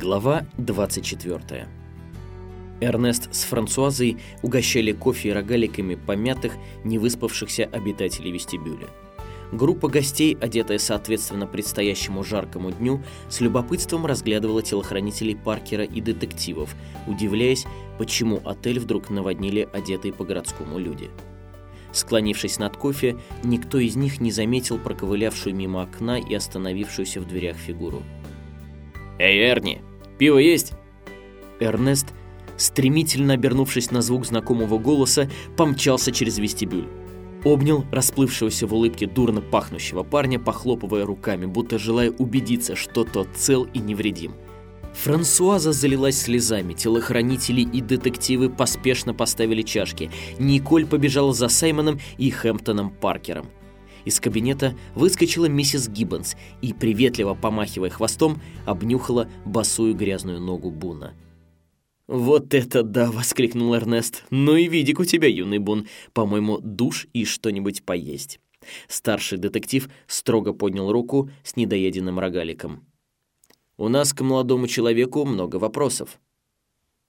Глава 24. Эрнест с Франсуазой угощали кофе и рогаликами помятых, невыспавшихся обитателей вестибюля. Группа гостей, одетая соответственно предстоящему жаркому дню, с любопытством разглядывала телохранителей Паркера и детективов, удивляясь, почему отель вдруг наводнили одетые по-городскому люди. Склонившись над кофе, никто из них не заметил проковылявшую мимо окна и остановившуюся в дверях фигуру. «Эй, Эрни, пиво есть?» Эрнест, стремительно обернувшись на звук знакомого голоса, помчался через вестибюль. Обнял расплывшегося в улыбке дурно пахнущего парня, похлопывая руками, будто желая убедиться, что тот цел и невредим. Франсуаза залилась слезами, телохранители и детективы поспешно поставили чашки. Николь побежала за Саймоном и Хэмптоном Паркером. Из кабинета выскочила миссис Гиббонс и, приветливо помахивая хвостом, обнюхала босую грязную ногу Буна. «Вот это да!» — воскликнул Эрнест. «Ну и видик у тебя, юный Бун. По-моему, душ и что-нибудь поесть». Старший детектив строго поднял руку с недоеденным рогаликом. «У нас к молодому человеку много вопросов».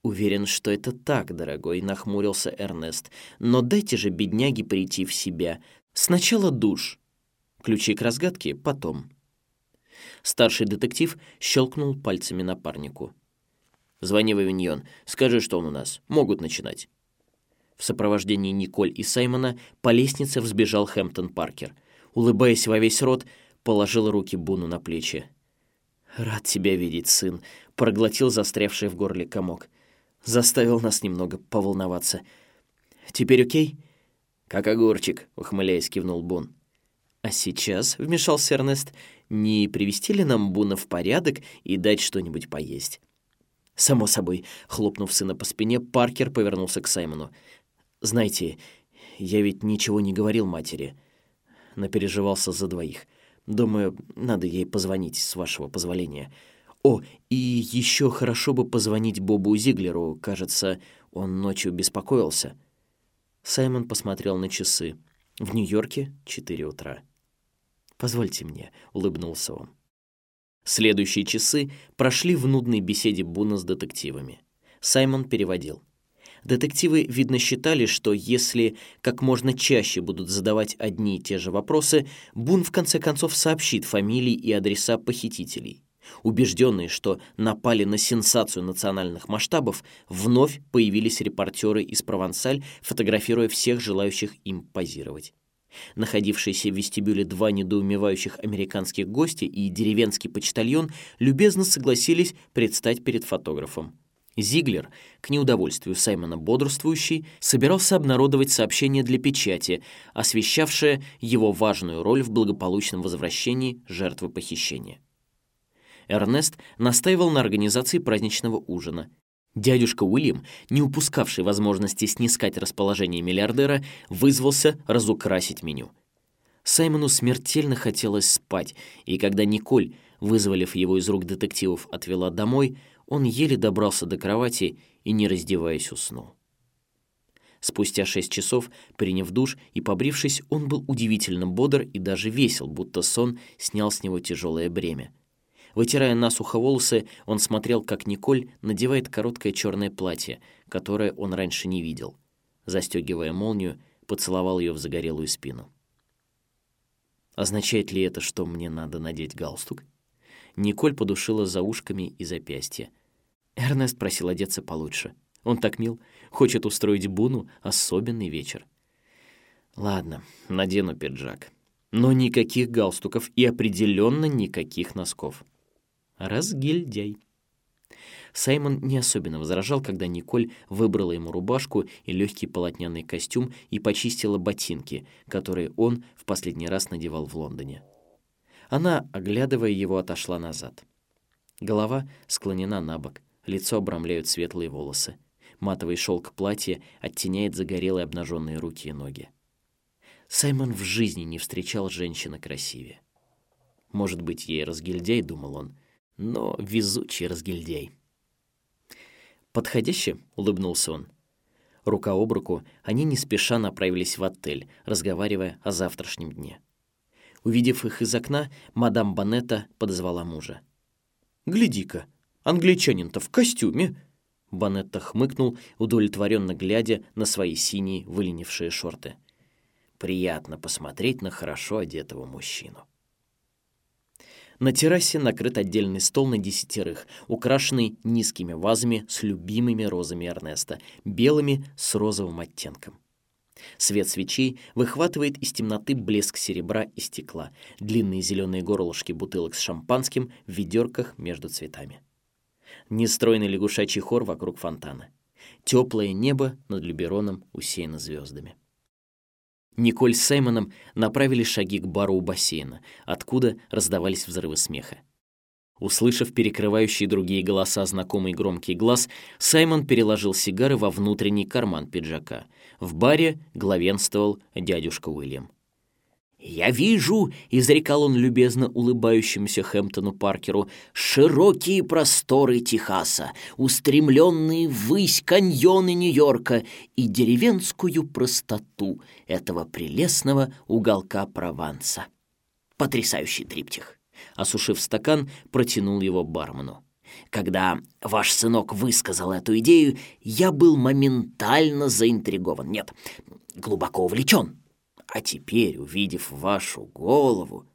«Уверен, что это так, дорогой», — нахмурился Эрнест. «Но дайте же бедняге прийти в себя. Сначала душ. Ключи к разгадке потом». Старший детектив щелкнул пальцами напарнику. Звони в Авиньон, скажи, что он у нас. Могут начинать». В сопровождении Николь и Саймона по лестнице взбежал Хэмптон Паркер. Улыбаясь во весь рот, положил руки Буну на плечи. «Рад тебя видеть, сын», — проглотил застрявший в горле комок. Заставил нас немного поволноваться. «Теперь окей?» «Как огурчик», — ухмыляясь, кивнул Бун. «А сейчас», — вмешался Эрнест, — «не привести ли нам Буна в порядок и дать что-нибудь поесть?» Само собой, хлопнув сына по спине, Паркер повернулся к Саймону. «Знаете, я ведь ничего не говорил матери. Напереживался за двоих. Думаю, надо ей позвонить, с вашего позволения. О, и еще хорошо бы позвонить Бобу Зиглеру. Кажется, он ночью беспокоился». Саймон посмотрел на часы. В Нью-Йорке четыре утра. «Позвольте мне», — улыбнулся он. Следующие часы прошли в нудной беседе Буна с детективами. Саймон переводил. Детективы, видно, считали, что если как можно чаще будут задавать одни и те же вопросы, Бун в конце концов сообщит фамилии и адреса похитителей. Убежденные, что напали на сенсацию национальных масштабов, вновь появились репортеры из Провансаль, фотографируя всех желающих им позировать. Находившиеся в вестибюле два недоумевающих американских гостя и деревенский почтальон любезно согласились предстать перед фотографом. Зиглер, к неудовольствию Саймона бодрствующий, собирался обнародовать сообщение для печати, освещавшее его важную роль в благополучном возвращении жертвы похищения. Эрнест настаивал на организации праздничного ужина – Дядюшка Уильям, не упускавший возможности снискать расположение миллиардера, вызвался разукрасить меню. Саймону смертельно хотелось спать, и когда Николь, вызволив его из рук детективов, отвела домой, он еле добрался до кровати и, не раздеваясь, уснул. Спустя шесть часов, приняв душ и побрившись, он был удивительно бодр и даже весел, будто сон снял с него тяжелое бремя. Вытирая насухо волосы, он смотрел, как Николь надевает короткое черное платье, которое он раньше не видел. Застегивая молнию, поцеловал ее в загорелую спину. Означает ли это, что мне надо надеть галстук? Николь подушила за ушками и запястья. Эрнест просил одеться получше. Он так мил, хочет устроить Буну особенный вечер. Ладно, надену пиджак. Но никаких галстуков и определенно никаких носков. Разгильдяй. Саймон не особенно возражал, когда Николь выбрала ему рубашку и легкий полотняный костюм и почистила ботинки, которые он в последний раз надевал в Лондоне. Она, оглядывая его, отошла назад. Голова склонена на бок, лицо обрамляют светлые волосы. Матовый шелк платья оттеняет загорелые обнаженные руки и ноги. Саймон в жизни не встречал женщины красивее. Может быть, ей разгильдяй, думал он, но везучий разгильдяй. «Подходяще?» — улыбнулся он. Рука об руку, они не спеша направились в отель, разговаривая о завтрашнем дне. Увидев их из окна, мадам Банетта подозвала мужа. «Гляди-ка, Англичанин-то в костюме!» Банетта хмыкнул, удовлетворенно глядя на свои синие выленившие шорты. «Приятно посмотреть на хорошо одетого мужчину». На террасе накрыт отдельный стол на десятерых, украшенный низкими вазами с любимыми розами Эрнеста, белыми с розовым оттенком. Свет свечей выхватывает из темноты блеск серебра и стекла, длинные зеленые горлышки бутылок с шампанским в ведерках между цветами. Нестройный лягушачий хор вокруг фонтана. Теплое небо над Любероном усеяно звездами. Николь с Саймоном направили шаги к бару у бассейна, откуда раздавались взрывы смеха. Услышав перекрывающие другие голоса знакомый громкий глаз, Саймон переложил сигары во внутренний карман пиджака. В баре главенствовал дядюшка Уильям. «Я вижу», — изрекал он любезно улыбающемуся Хэмптону Паркеру, «широкие просторы Техаса, устремленные ввысь каньоны Нью-Йорка и деревенскую простоту этого прелестного уголка Прованса». Потрясающий триптих. Осушив стакан, протянул его бармену. Когда ваш сынок высказал эту идею, я был моментально заинтригован. Нет, глубоко увлечен. А теперь, увидев вашу голову...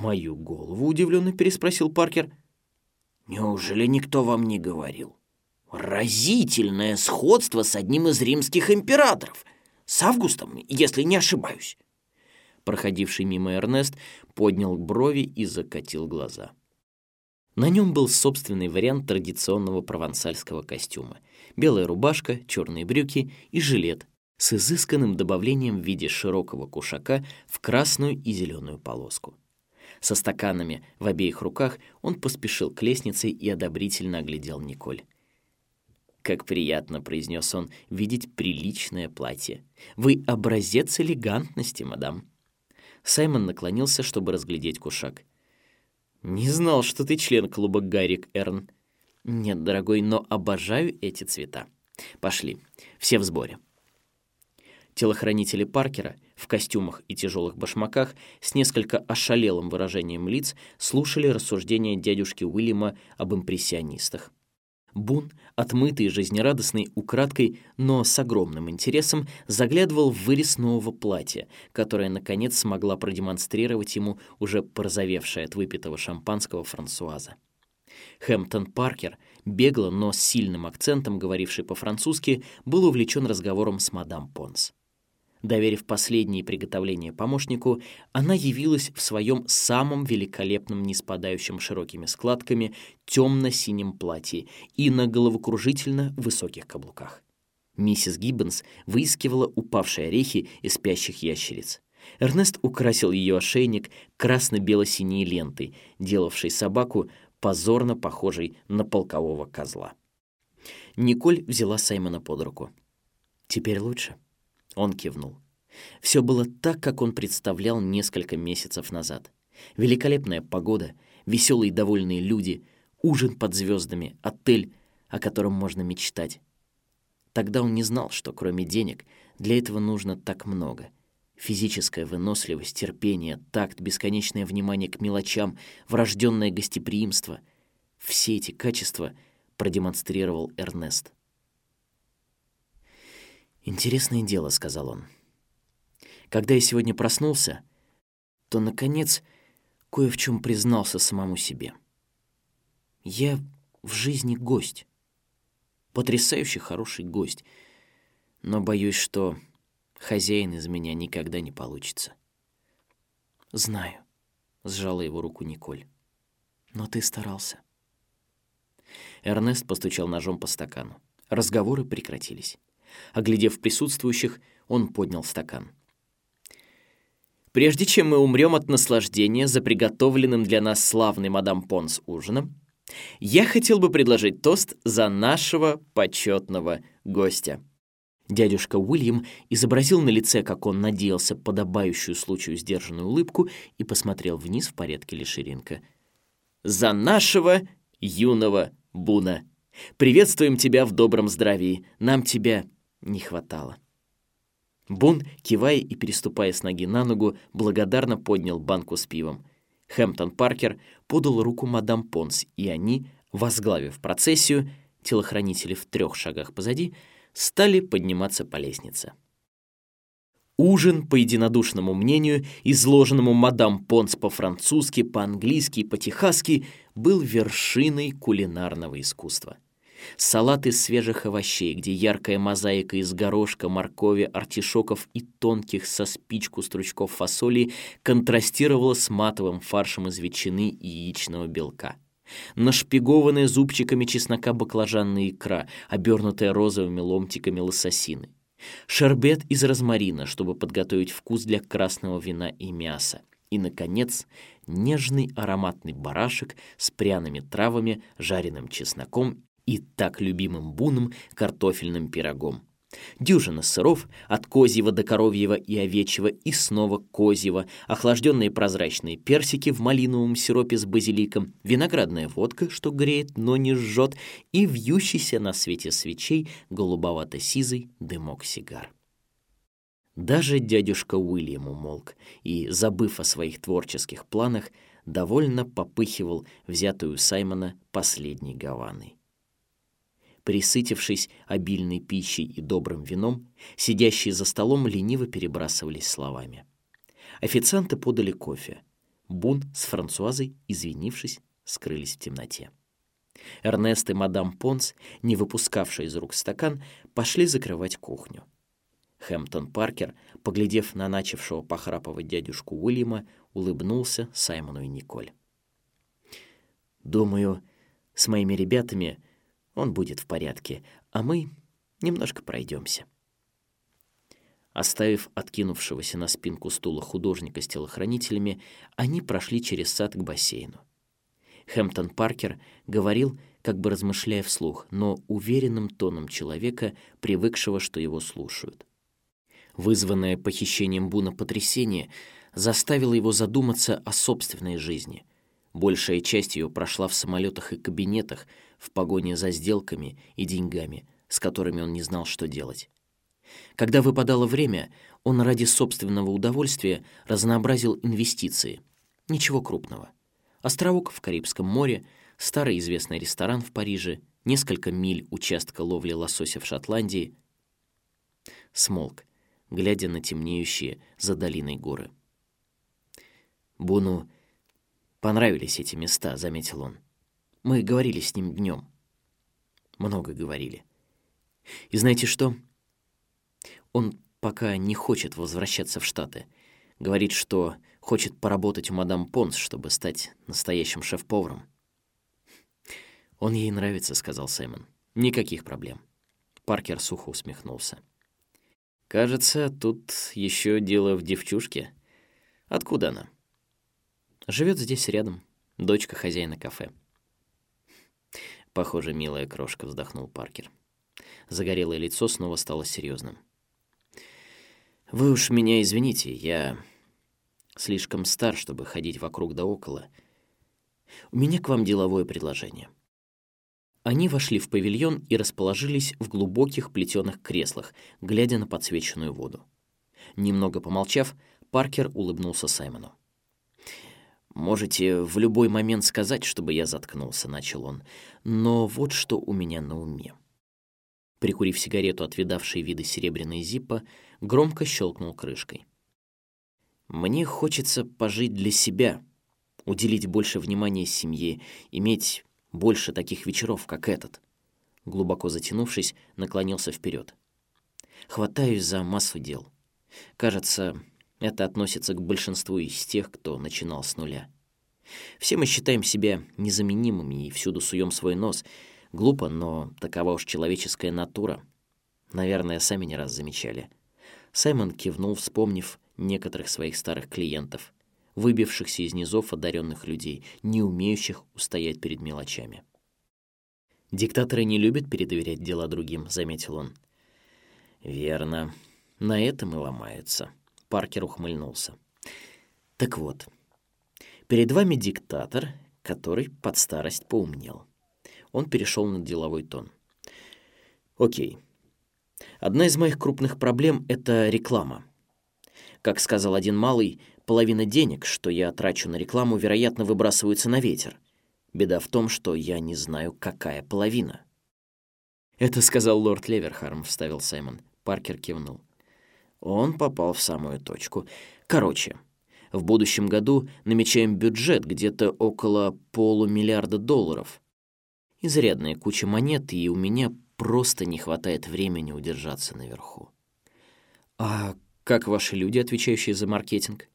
Мою голову, удивленно переспросил Паркер. Неужели никто вам не говорил? Разительное сходство с одним из римских императоров. С Августом, если не ошибаюсь. Проходивший мимо Эрнест поднял брови и закатил глаза. На нем был собственный вариант традиционного провансальского костюма. Белая рубашка, черные брюки и жилет с изысканным добавлением в виде широкого кушака в красную и зеленую полоску. Со стаканами в обеих руках он поспешил к лестнице и одобрительно оглядел Николь. «Как приятно», — произнес он, — «видеть приличное платье. Вы образец элегантности, мадам». Саймон наклонился, чтобы разглядеть кушак. «Не знал, что ты член клуба Гаррик Эрн». «Нет, дорогой, но обожаю эти цвета. Пошли, все в сборе». Телохранители Паркера в костюмах и тяжелых башмаках с несколько ошалелым выражением лиц слушали рассуждения дядюшки Уильяма об импрессионистах. Бун, отмытый жизнерадостный, украдкой, но с огромным интересом, заглядывал в вырез нового платья, которое, наконец, смогла продемонстрировать ему уже порозовевшая от выпитого шампанского Франсуаза. Хэмптон Паркер, бегло, но с сильным акцентом, говоривший по-французски, был увлечен разговором с мадам Понс. Доверив последние приготовления помощнику, она явилась в своем самом великолепном, не спадающем широкими складками, темно-синем платье и на головокружительно высоких каблуках. Миссис Гиббонс выискивала упавшие орехи из спящих ящериц. Эрнест украсил ее ошейник красно-бело-синей лентой, делавшей собаку позорно похожей на полкового козла. Николь взяла Саймона под руку. «Теперь лучше?» Он кивнул. Все было так, как он представлял несколько месяцев назад. Великолепная погода, веселые и довольные люди, ужин под звездами, отель, о котором можно мечтать. Тогда он не знал, что кроме денег для этого нужно так много. Физическая выносливость, терпение, такт, бесконечное внимание к мелочам, врожденное гостеприимство — все эти качества продемонстрировал Эрнест. «Интересное дело», — сказал он. «Когда я сегодня проснулся, то, наконец, кое в чем признался самому себе. Я в жизни гость. Потрясающий хороший гость. Но боюсь, что хозяин из меня никогда не получится». «Знаю», — сжала его руку Николь. «Но ты старался». Эрнест постучал ножом по стакану. Разговоры прекратились. Оглядев присутствующих, он поднял стакан. «Прежде чем мы умрем от наслаждения за приготовленным для нас славный мадам Понс ужином, я хотел бы предложить тост за нашего почетного гостя». Дядюшка Уильям изобразил на лице, как он надеялся, подобающую случаю сдержанную улыбку и посмотрел вниз в порядке ли ширинка. «За нашего юного Буна! Приветствуем тебя в добром здравии. Нам тебя не хватало. Бун, кивая и переступая с ноги на ногу, благодарно поднял банку с пивом. Хэмптон Паркер подал руку мадам Понс, и они Возглавив процессию, телохранители в трех шагах позади стали подниматься по лестнице. Ужин, по единодушному мнению, изложенному мадам Понс по-французски, по-английски и по-техасски, был вершиной кулинарного искусства. Салат из свежих овощей, где яркая мозаика из горошка, моркови, артишоков и тонких со спичку стручков фасоли контрастировала с матовым фаршем из ветчины и яичного белка. Нашпигованная зубчиками чеснока баклажанная икра, обернутая розовыми ломтиками лососины. Шербет из розмарина, чтобы подготовить вкус для красного вина и мяса. И, наконец, нежный ароматный барашек с пряными травами, жареным чесноком и так любимым буном картофельным пирогом. Дюжина сыров, от козьего до коровьего и овечьего, и снова козьего, охлажденные прозрачные персики в малиновом сиропе с базиликом, виноградная водка, что греет, но не жжет, и вьющийся на свете свечей голубовато-сизый дымок сигар. Даже дядюшка Уильям умолк и, забыв о своих творческих планах, довольно попыхивал взятую у Саймона последней гаваной. Присытившись обильной пищей и добрым вином, сидящие за столом лениво перебрасывались словами. Официанты подали кофе. Бун с Франсуазой, извинившись, скрылись в темноте. Эрнест и мадам Понс, не выпускавшие из рук стакан, пошли закрывать кухню. Хэмптон Паркер, поглядев на начавшего похрапывать дядюшку Уильяма, улыбнулся Саймону и Николь. «Думаю, с моими ребятами он будет в порядке, а мы немножко пройдемся. Оставив откинувшегося на спинку стула художника с телохранителями, они прошли через сад к бассейну. Хэмптон Паркер говорил, как бы размышляя вслух, но уверенным тоном человека, привыкшего, что его слушают. Вызванное похищением Буна потрясение заставило его задуматься о собственной жизни. Большая часть ее прошла в самолетах и кабинетах, в погоне за сделками и деньгами, с которыми он не знал, что делать. Когда выпадало время, он ради собственного удовольствия разнообразил инвестиции. Ничего крупного. Островок в Карибском море, старый известный ресторан в Париже, несколько миль участка ловли лосося в Шотландии. Смолк, глядя на темнеющие за долиной горы. Буну понравились эти места, заметил он. Мы говорили с ним днем. Много говорили. И знаете что? Он пока не хочет возвращаться в Штаты. Говорит, что хочет поработать у мадам Понс, чтобы стать настоящим шеф-поваром. Он ей нравится, сказал Саймон. Никаких проблем. Паркер сухо усмехнулся. Кажется, тут еще дело в девчушке. Откуда она? Живет здесь рядом. Дочка хозяина кафе. Похоже, милая крошка, вздохнул Паркер. Загорелое лицо снова стало серьезным. Вы уж меня извините, я слишком стар, чтобы ходить вокруг да около. У меня к вам деловое предложение. Они вошли в павильон и расположились в глубоких плетеных креслах, глядя на подсвеченную воду. Немного помолчав, Паркер улыбнулся Саймону. Можете в любой момент сказать, чтобы я заткнулся, начал он. Но вот что у меня на уме. Прикурив сигарету от видавшей виды серебряной зиппа, громко щелкнул крышкой. Мне хочется пожить для себя, уделить больше внимания семье, иметь больше таких вечеров, как этот. Глубоко затянувшись, наклонился вперед. Хватаюсь за массу дел. Кажется, это относится к большинству из тех, кто начинал с нуля. Все мы считаем себя незаменимыми и всюду суем свой нос. Глупо, но такова уж человеческая натура. Наверное, сами не раз замечали. Саймон кивнул, вспомнив некоторых своих старых клиентов, выбившихся из низов одаренных людей, не умеющих устоять перед мелочами. «Диктаторы не любят передоверять дела другим», — заметил он. «Верно. На этом и ломаются». Паркер ухмыльнулся. Так вот, перед вами диктатор, который под старость поумнел. Он перешел на деловой тон. Окей. Одна из моих крупных проблем — это реклама. Как сказал один малый, половина денег, что я трачу на рекламу, вероятно, выбрасываются на ветер. Беда в том, что я не знаю, какая половина». «Это сказал лорд Леверхарм», — вставил Саймон. Паркер кивнул. Он попал в самую точку. Короче, в будущем году намечаем бюджет где-то около полумиллиарда долларов. Изрядная куча монет, и у меня просто не хватает времени удержаться наверху. А как ваши люди, отвечающие за маркетинг?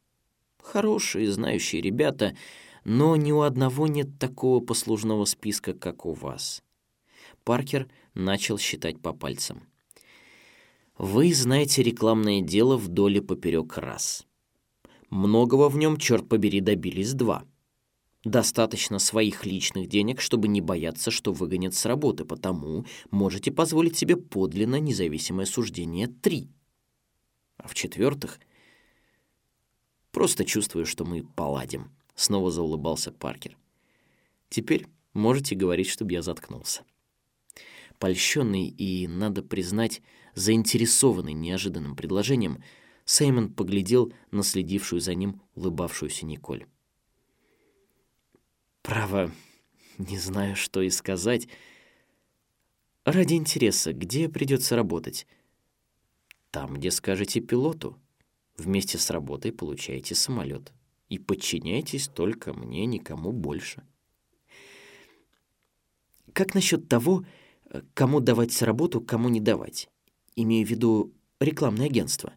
Хорошие, знающие ребята, но ни у одного нет такого послужного списка, как у вас. Паркер начал считать по пальцам. Вы знаете рекламное дело вдоль и поперек раз. Многого в нем, черт побери, добились два. Достаточно своих личных денег, чтобы не бояться, что выгонят с работы, потому можете позволить себе подлинно независимое суждение три. А в-четвертых, просто чувствую, что мы поладим. Снова заулыбался Паркер. Теперь можете говорить, чтобы я заткнулся. Польщенный и, надо признать, заинтересованный неожиданным предложением, Сеймон поглядел на следившую за ним улыбавшуюся Николь. «Право, не знаю, что и сказать. Ради интереса, где придется работать?» «Там, где скажете пилоту. Вместе с работой получаете самолет и подчиняйтесь только мне, никому больше». «Как насчет того, кому давать работу, кому не давать? Имею в виду рекламное агентство.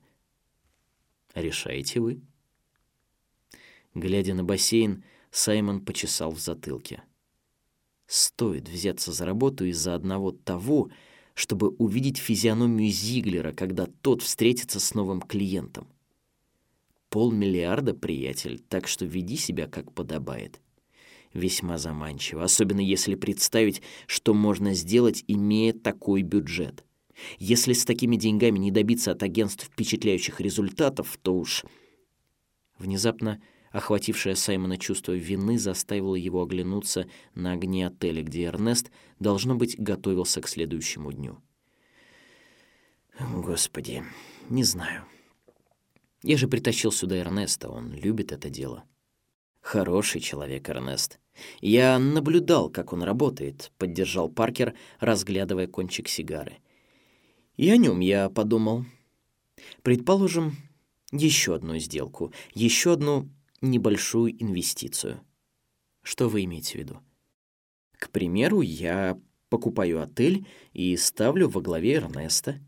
Решаете вы. Глядя на бассейн, Саймон почесал в затылке. Стоит взяться за работу из-за одного того, чтобы увидеть физиономию Зиглера, когда тот встретится с новым клиентом. Полмиллиарда, приятель, так что веди себя как подобает. Весьма заманчиво, особенно если представить, что можно сделать, имея такой бюджет. Если с такими деньгами не добиться от агентств впечатляющих результатов, то уж... Внезапно охватившее Саймона чувство вины заставило его оглянуться на огни отеля, где Эрнест, должно быть, готовился к следующему дню. «Господи, не знаю. Я же притащил сюда Эрнеста, он любит это дело». «Хороший человек, Эрнест. Я наблюдал, как он работает», — поддержал Паркер, разглядывая кончик сигары. И о нем я подумал. Предположим, еще одну сделку, еще одну небольшую инвестицию. Что вы имеете в виду? К примеру, я покупаю отель и ставлю во главе Эрнеста.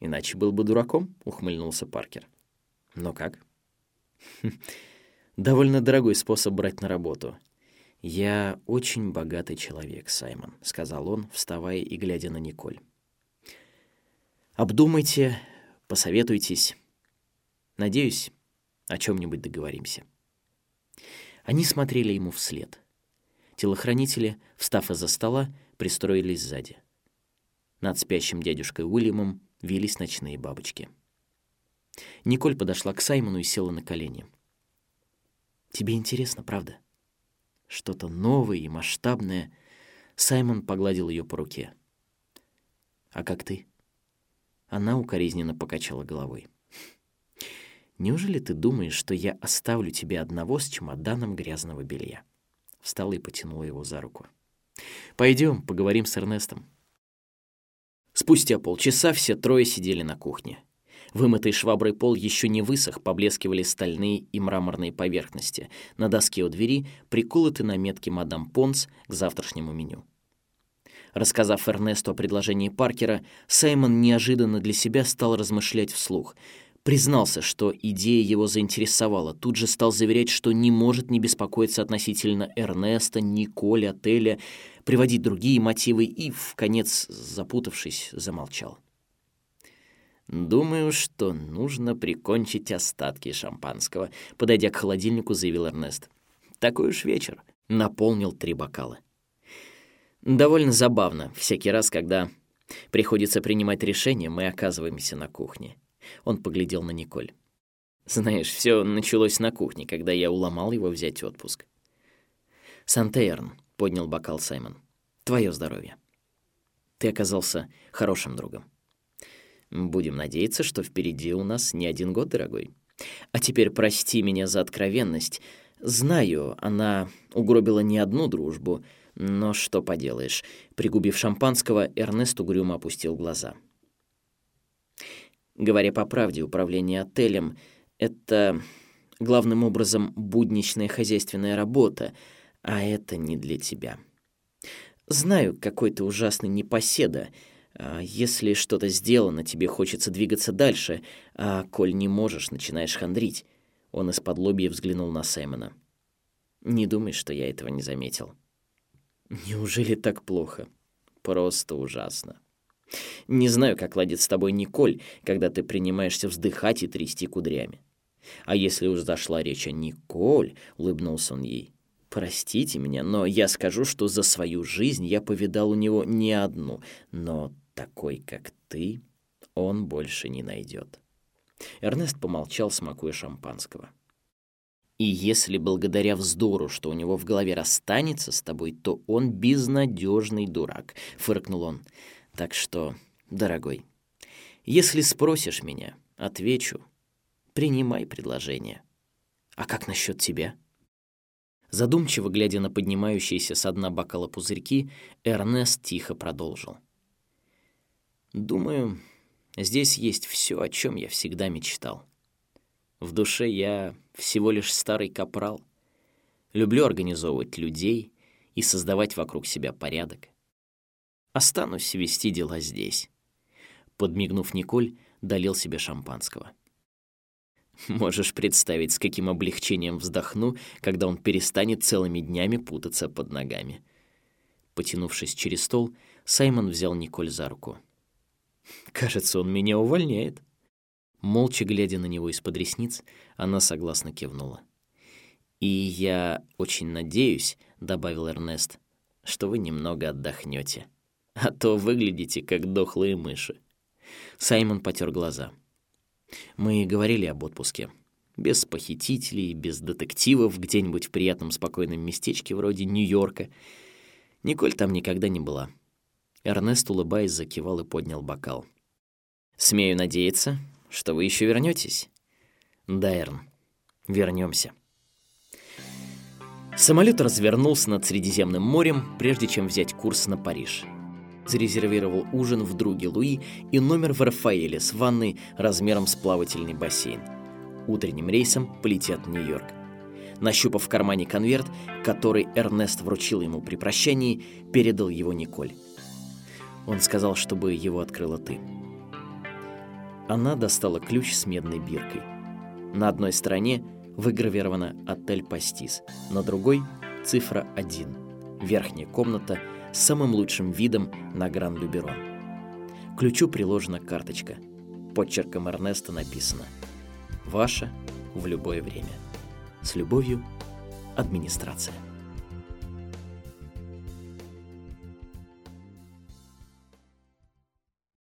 Иначе был бы дураком, ухмыльнулся Паркер. Но как? Довольно дорогой способ брать на работу. Я очень богатый человек, Саймон, сказал он, вставая и глядя на Николь. Обдумайте, посоветуйтесь. Надеюсь, о чем-нибудь договоримся. Они смотрели ему вслед. Телохранители, встав из-за стола, пристроились сзади. Над спящим дядюшкой Уильямом вились ночные бабочки. Николь подошла к Саймону и села на колени. «Тебе интересно, правда? Что-то новое и масштабное». Саймон погладил ее по руке. «А как ты?» Она укоризненно покачала головой. Неужели ты думаешь, что я оставлю тебя одного с чемоданом грязного белья? Встала и потянула его за руку. Пойдем, поговорим с Эрнестом. Спустя полчаса все трое сидели на кухне. Вымытый шваброй пол еще не высох, поблескивали стальные и мраморные поверхности. На доске у двери приколоты наметки мадам Понс к завтрашнему меню. Рассказав Эрнесту о предложении Паркера, Саймон неожиданно для себя стал размышлять вслух. Признался, что идея его заинтересовала, тут же стал заверять, что не может не беспокоиться относительно Эрнеста, Николь, отеля, приводить другие мотивы и, в конец запутавшись, замолчал. «Думаю, что нужно прикончить остатки шампанского», — подойдя к холодильнику, заявил Эрнест. «Такой уж вечер». Наполнил три бокала. Довольно забавно всякий раз, когда приходится принимать решение, мы оказываемся на кухне. Он поглядел на Николь. Знаешь, все началось на кухне, когда я уломал его взять отпуск. Сантеерн поднял бокал Саймон. Твое здоровье. Ты оказался хорошим другом. Будем надеяться, что впереди у нас не один год, дорогой. А теперь прости меня за откровенность, Знаю, она угробила не одну дружбу, но что поделаешь. Пригубив шампанского, Эрнест угрюмо опустил глаза. Говоря по правде, управление отелем — это главным образом будничная хозяйственная работа, а это не для тебя. Знаю, какой ты ужасный непоседа. А если что-то сделано, тебе хочется двигаться дальше, а коль не можешь, начинаешь хандрить. Он из-под лобья взглянул на Саймона. Не думай, что я этого не заметил. Неужели так плохо? Просто ужасно. Не знаю, как ладит с тобой Николь, когда ты принимаешься вздыхать и трясти кудрями. А если уж зашла речь о Николь, улыбнулся он ей, простите меня, но я скажу, что за свою жизнь я повидал у него не одну, но такой, как ты, он больше не найдет. Эрнест помолчал, смакуя шампанского. И если благодаря вздору, что у него в голове расстанется с тобой, то он безнадежный дурак, фыркнул он. Так что, дорогой, если спросишь меня, отвечу, принимай предложение. А как насчет тебя? Задумчиво глядя на поднимающиеся с дна бокала пузырьки, Эрнест тихо продолжил. Думаю, здесь есть все, о чем я всегда мечтал. В душе я всего лишь старый капрал. Люблю организовывать людей и создавать вокруг себя порядок. Останусь вести дела здесь. Подмигнув Николь, долил себе шампанского. Можешь представить, с каким облегчением вздохну, когда он перестанет целыми днями путаться под ногами. Потянувшись через стол, Саймон взял Николь за руку. Кажется, он меня увольняет. Молча глядя на него из-под ресниц, она согласно кивнула. И я очень надеюсь, добавил Эрнест, что вы немного отдохнете а то выглядите как дохлые мыши. Саймон потер глаза. Мы говорили об отпуске. Без похитителей, без детективов, где-нибудь в приятном спокойном местечке вроде Нью-Йорка. Николь там никогда не была. Эрнест, улыбаясь, закивал и поднял бокал. «Смею надеяться, что вы еще вернетесь. «Да, Эрн, вернемся. Самолет развернулся над Средиземным морем, прежде чем взять курс на Париж зарезервировал ужин в друге Луи и номер в Рафаэле с ванной размером с плавательный бассейн. Утренним рейсом полетят в Нью-Йорк. Нащупав в кармане конверт, который Эрнест вручил ему при прощании, передал его Николь. Он сказал, чтобы его открыла ты. Она достала ключ с медной биркой. На одной стороне выгравировано «Отель Пастис», на другой — цифра 1. Верхняя комната — с самым лучшим видом на Гран-Люберон. ключу приложена карточка. Подчерком Эрнеста написано «Ваша в любое время». С любовью, администрация.